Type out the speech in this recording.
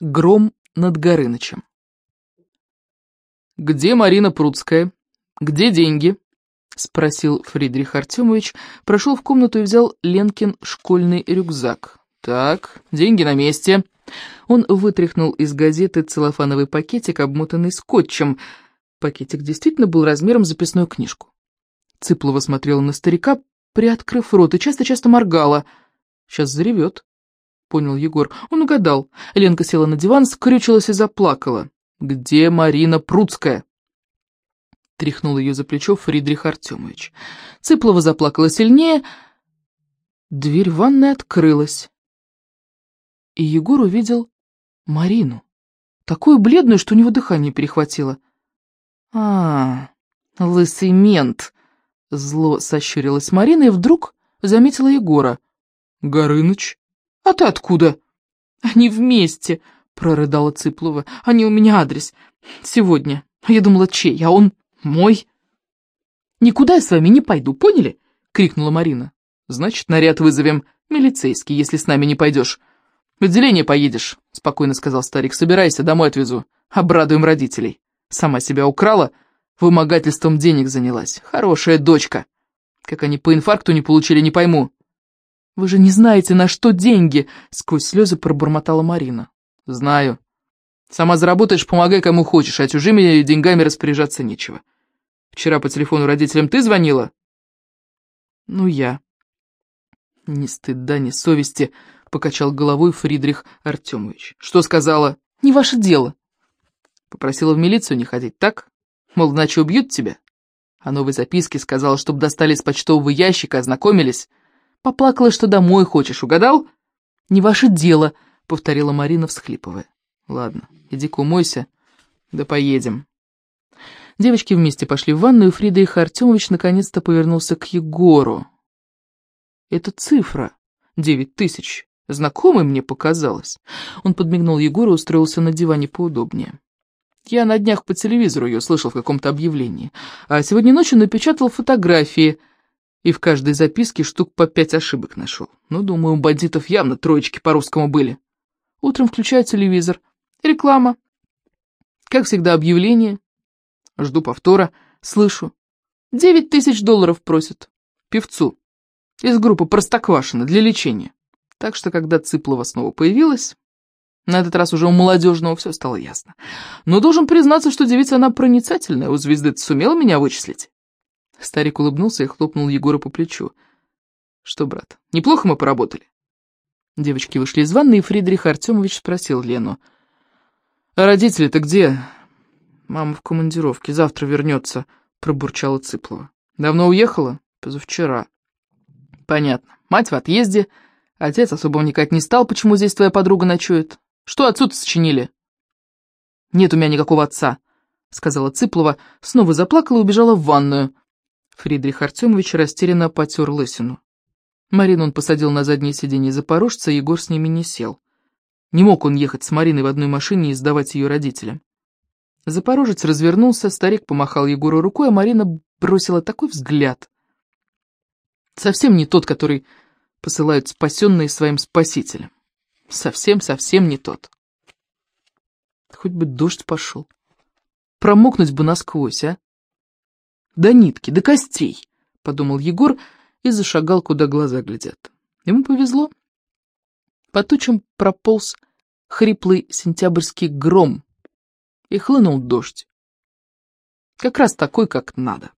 Гром над Горынычем. «Где Марина Пруцкая? Где деньги?» — спросил Фридрих Артемович, прошел в комнату и взял Ленкин школьный рюкзак. «Так, деньги на месте». Он вытряхнул из газеты целлофановый пакетик, обмотанный скотчем. Пакетик действительно был размером записную книжку. Цыплова смотрела на старика, приоткрыв рот, и часто-часто моргала. «Сейчас заревет», — понял Егор. Он угадал. Ленка села на диван, скрючилась и заплакала. «Где Марина Пруцкая?» Тряхнул ее за плечо Фридрих Артемович. Цыплова заплакала сильнее. Дверь ванной открылась. И Егор увидел Марину. Такую бледную, что у него дыхание перехватило. «А, лысый мент!» Зло сощурилась Марина и вдруг заметила Егора. «Горыныч?» «А ты откуда?» «Они вместе», — прорыдала Цыплова. «Они у меня адрес. Сегодня. Я думала, чей, а он мой». «Никуда я с вами не пойду, поняли?» — крикнула Марина. «Значит, наряд вызовем. Милицейский, если с нами не пойдешь. В отделение поедешь», — спокойно сказал старик. «Собирайся, домой отвезу. Обрадуем родителей. Сама себя украла, вымогательством денег занялась. Хорошая дочка. Как они по инфаркту не получили, не пойму. «Вы же не знаете, на что деньги!» — сквозь слезы пробормотала Марина. «Знаю. Сама заработаешь, помогай кому хочешь, а чужими деньгами распоряжаться нечего. Вчера по телефону родителям ты звонила?» «Ну, я». «Ни стыда, ни совести», — покачал головой Фридрих Артемович. «Что сказала?» «Не ваше дело». Попросила в милицию не ходить, так? Мол, иначе убьют тебя? А новой записке сказала, чтобы достали из почтового ящика, ознакомились. Поплакала, что домой хочешь, угадал?» «Не ваше дело», — повторила Марина, всхлипывая. «Ладно, иди-ка умойся, да поедем». Девочки вместе пошли в ванную, и Фридрих Артемович наконец-то повернулся к Егору. «Это цифра. Девять тысяч. Знакомой мне показалось». Он подмигнул Егору и устроился на диване поудобнее. «Я на днях по телевизору ее слышал в каком-то объявлении, а сегодня ночью напечатал фотографии и в каждой записке штук по пять ошибок нашел. Ну, думаю, у бандитов явно троечки по-русскому были. Утром включаю телевизор. Реклама. Как всегда, объявление. Жду повтора. Слышу. Девять тысяч долларов просят. Певцу. Из группы Простоквашино для лечения. Так что, когда Цыплова снова появилась, на этот раз уже у молодежного все стало ясно. Но должен признаться, что девица она проницательная, у звезды сумела меня вычислить. Старик улыбнулся и хлопнул Егора по плечу. «Что, брат, неплохо мы поработали?» Девочки вышли из ванны, и Фридрих Артемович спросил Лену. «А родители-то где?» «Мама в командировке, завтра вернется», — пробурчала Цыплова. «Давно уехала?» «Позавчера». «Понятно. Мать в отъезде. Отец особо вникать не стал, почему здесь твоя подруга ночует. Что отцу-то сочинили?» «Нет у меня никакого отца», — сказала Цыплова, снова заплакала и убежала в ванную. Фридрих Артемович растерянно потер лысину. Марину он посадил на заднее сиденье запорожца, Егор с ними не сел. Не мог он ехать с Мариной в одной машине и сдавать ее родителям. Запорожец развернулся, старик помахал Егору рукой, а Марина бросила такой взгляд. Совсем не тот, который посылают спасенные своим спасителям. Совсем-совсем не тот. Хоть бы дождь пошел. Промокнуть бы насквозь, а? До нитки, до костей, подумал Егор и зашагал, куда глаза глядят. Ему повезло. По тучам прополз хриплый сентябрьский гром, и хлынул дождь. Как раз такой, как надо.